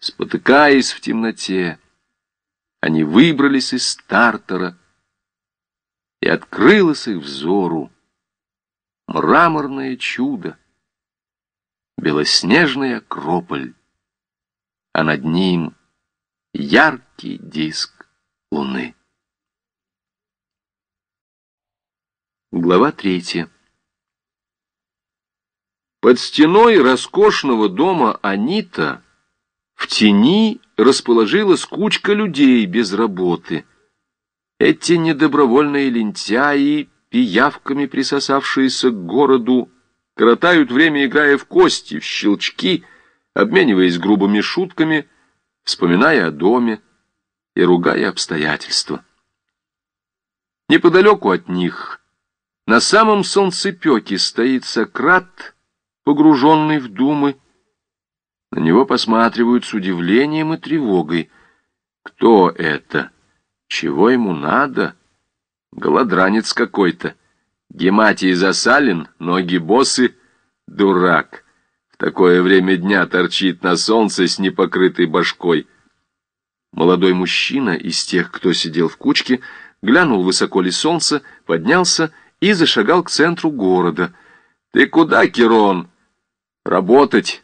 Спотыкаясь в темноте, они выбрались из стартера, и открылось их взору мраморное чудо, белоснежный акрополь, а над ним яркий диск луны. Глава третья. Под стеной роскошного дома Анита в тени расположилась кучка людей без работы. Эти недобровольные лентяи, пиявками присосавшиеся к городу, коротают время, играя в кости, в щелчки, обмениваясь грубыми шутками, вспоминая о доме и ругая обстоятельства. Неподалеку от них, на самом солнцепеке, стоит Сократ, погруженный в думы. На него посматривают с удивлением и тревогой. Кто это? Чего ему надо? Голодранец какой-то. Гематий засален, ноги босы. Дурак. В такое время дня торчит на солнце с непокрытой башкой. Молодой мужчина из тех, кто сидел в кучке, глянул, высоко ли солнце, поднялся и зашагал к центру города. «Ты куда, Кирон?» «Работать.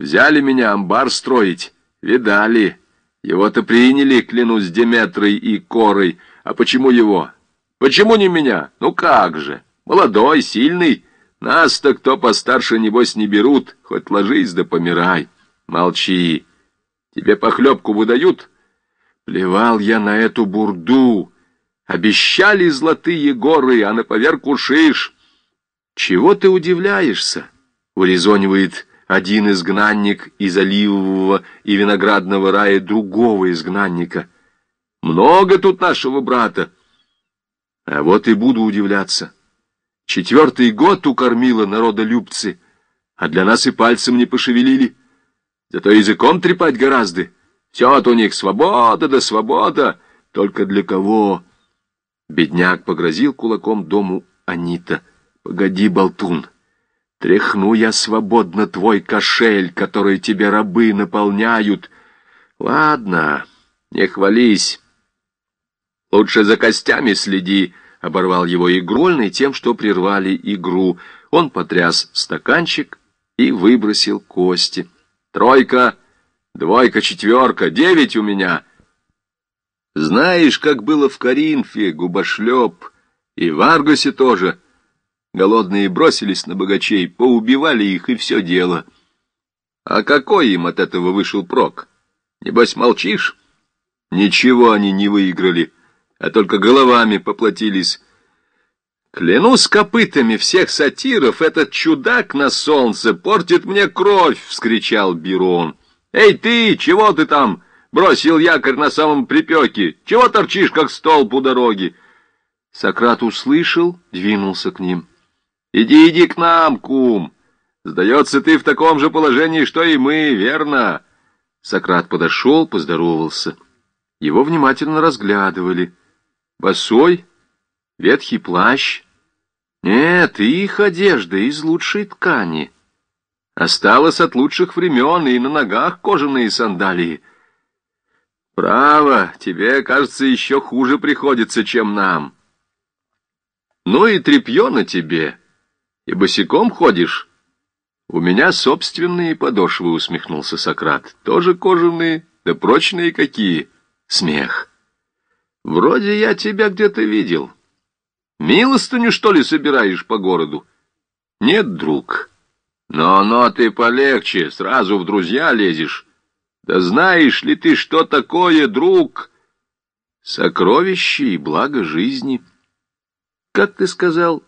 Взяли меня амбар строить. Видали. Его-то приняли, клянусь Деметрой и Корой. А почему его? Почему не меня? Ну как же? Молодой, сильный. Нас-то кто постарше, небось, не берут. Хоть ложись да помирай. Молчи. Тебе похлебку выдают?» Плевал я на эту бурду. Обещали золотые горы, а на поверку шиш. Чего ты удивляешься? Урезонивает один изгнанник из оливового и виноградного рая другого изгнанника. Много тут нашего брата. А вот и буду удивляться. Четвертый год укормила народолюбцы, а для нас и пальцем не пошевелили. Зато языком трепать гораздо. Все от у них свобода да свобода. Только для кого? Бедняк погрозил кулаком дому Анита. Погоди, болтун. Тряхну я свободно твой кошель, который тебе рабы наполняют. Ладно, не хвались. Лучше за костями следи, — оборвал его игрольный тем, что прервали игру. Он потряс стаканчик и выбросил кости. Тройка, двойка, четверка, девять у меня. Знаешь, как было в Каринфе, губошлеп, и в Аргосе тоже — Голодные бросились на богачей, поубивали их, и все дело. А какой им от этого вышел прок? Небось, молчишь? Ничего они не выиграли, а только головами поплатились. Клянусь копытами всех сатиров, этот чудак на солнце портит мне кровь, — вскричал Бирон. Эй ты, чего ты там? Бросил якорь на самом припеке. Чего торчишь, как столб у дороги? Сократ услышал, двинулся к ним. Иди, иди к нам, кум. Сдается, ты в таком же положении, что и мы, верно?» Сократ подошел, поздоровался. Его внимательно разглядывали. Босой, ветхий плащ. Нет, их одежда из лучшей ткани. Осталось от лучших времен, и на ногах кожаные сандалии. Право, тебе, кажется, еще хуже приходится, чем нам. Ну и тряпье на тебе — и босиком ходишь? У меня собственные подошвы, усмехнулся Сократ. Тоже кожаные, да прочные какие. Смех. Вроде я тебя где-то видел. Милостыню, что ли, собираешь по городу? Нет, друг. Но-но ты полегче, сразу в друзья лезешь. Да знаешь ли ты, что такое, друг? Сокровище и благо жизни. Как ты сказал,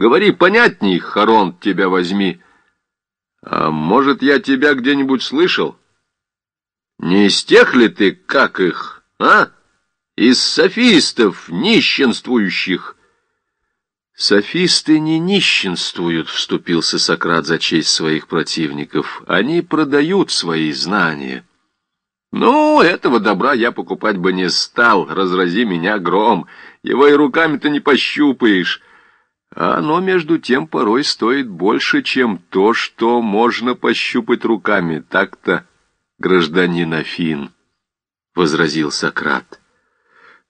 Говори понятней, Харон, тебя возьми. А может, я тебя где-нибудь слышал? Не из тех ли ты, как их, а? Из софистов, нищенствующих. Софисты не нищенствуют, вступился Сократ за честь своих противников. Они продают свои знания. Ну, этого добра я покупать бы не стал, разрази меня гром. Его и руками-то не пощупаешь. А оно, между тем, порой стоит больше, чем то, что можно пощупать руками. Так-то гражданин Афин, — возразил Сократ.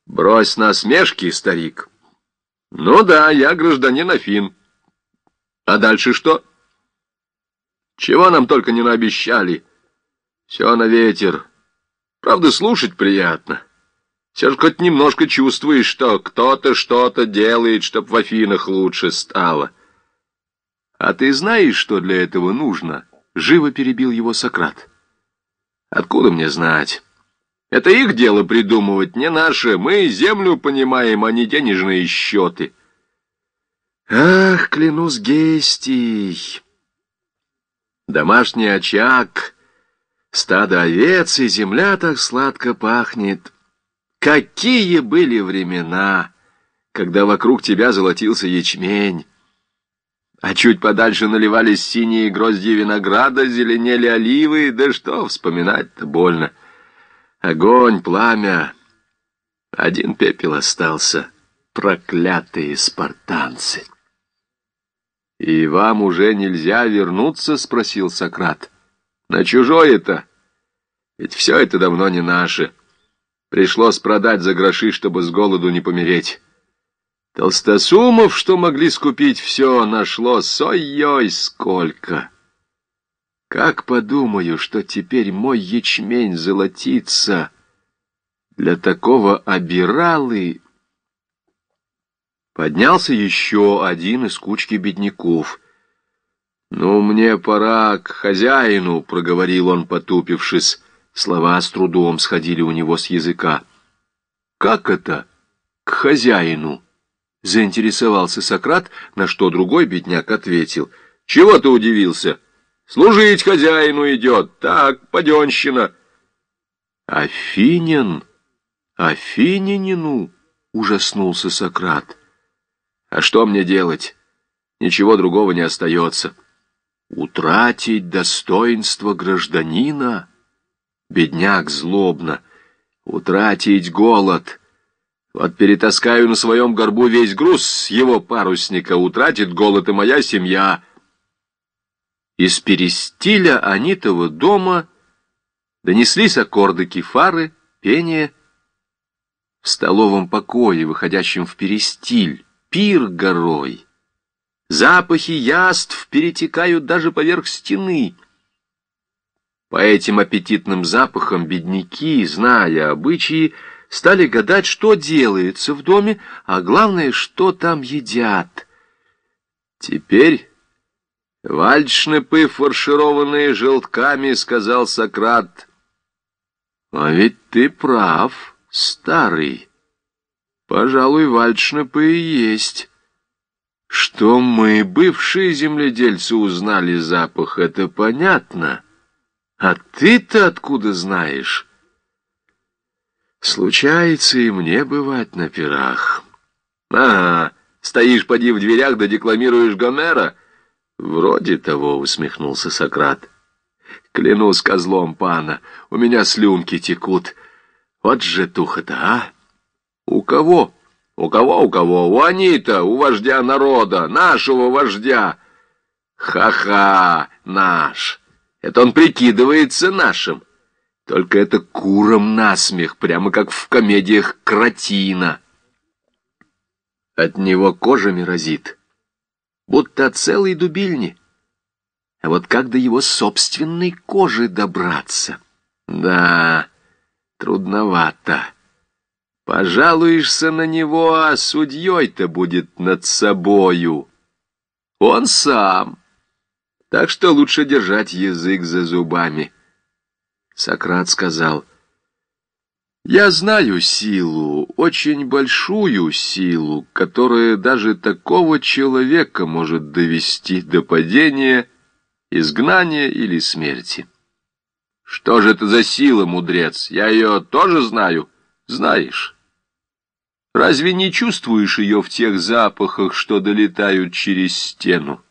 Брось насмешки, старик. Ну да, я гражданин Афин. А дальше что? Чего нам только не наобещали. Все на ветер. Правда, слушать приятно. Все же хоть немножко чувствуешь, что кто-то что-то делает, чтоб в Афинах лучше стало. А ты знаешь, что для этого нужно? Живо перебил его Сократ. Откуда мне знать? Это их дело придумывать, не наше. Мы землю понимаем, а не денежные счеты. Ах, клянусь Гестий! Домашний очаг, стадо овец и земля так сладко пахнет. Какие были времена, когда вокруг тебя золотился ячмень, а чуть подальше наливались синие грозди винограда, зеленели оливы, да что вспоминать-то больно. Огонь, пламя, один пепел остался, проклятые спартанцы. «И вам уже нельзя вернуться?» — спросил Сократ. «На чужое-то? Ведь все это давно не наше. Пришлось продать за гроши, чтобы с голоду не помереть. Толстосумов, что могли скупить все, нашлось, ой-ой, сколько!» Как подумаю, что теперь мой ячмень золотится для такого обиралы... Поднялся еще один из кучки бедняков. «Ну, мне пора к хозяину», — проговорил он, потупившись. Слова с трудом сходили у него с языка. «Как это? К хозяину?» — заинтересовался Сократ, на что другой бедняк ответил. «Чего ты удивился?» Служить хозяину идет, так, паденщина. Афинин, Афининину, ужаснулся Сократ. А что мне делать? Ничего другого не остается. Утратить достоинство гражданина? Бедняк злобно. Утратить голод. Вот перетаскаю на своем горбу весь груз его парусника. Утратит голод и моя семья — из перестиля Анитова дома донеслись аккорды кефары, пение. В столовом покое, выходящем в перестиль, пир горой. Запахи яств перетекают даже поверх стены. По этим аппетитным запахам бедняки, зная обычаи, стали гадать, что делается в доме, а главное, что там едят. Теперь «Вальдшнепы, фаршированные желтками», — сказал Сократ. «А ведь ты прав, старый. Пожалуй, вальдшнепы и есть. Что мы, бывшие земледельцы, узнали запах, это понятно. А ты-то откуда знаешь?» «Случается и мне бывать на пирах». «Ага, стоишь, поди в дверях, да декламируешь Гомера». «Вроде того», — усмехнулся Сократ. «Клянусь козлом пана, у меня слюнки текут. Вот же туха-то, а!» «У кого?» «У кого, у кого? У Анита, у вождя народа, нашего вождя!» «Ха-ха, наш! Это он прикидывается нашим!» Только это куром насмех, прямо как в комедиях Кратина. От него кожами разит будто от целой дубильни. А вот как до его собственной кожи добраться? Да, трудновато. Пожалуешься на него, а судьей-то будет над собою. Он сам. Так что лучше держать язык за зубами. Сократ сказал, я знаю силу, очень большую силу, которая даже такого человека может довести до падения, изгнания или смерти. Что же это за сила, мудрец? Я ее тоже знаю? Знаешь. Разве не чувствуешь ее в тех запахах, что долетают через стену?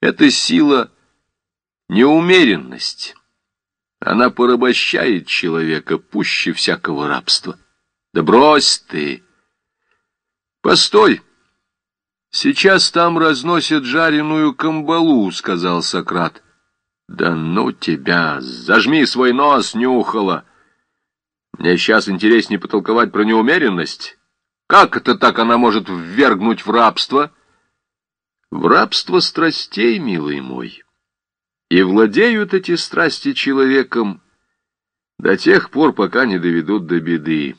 Это сила неумеренность. Она порабощает человека пуще всякого рабства. Да брось ты! Постой! Сейчас там разносят жареную камбалу, сказал Сократ. Да ну тебя! Зажми свой нос, нюхала! Мне сейчас интереснее потолковать про неумеренность. Как это так она может ввергнуть в рабство? В рабство страстей, милый мой. И владеют эти страсти человеком до тех пор, пока не доведут до беды.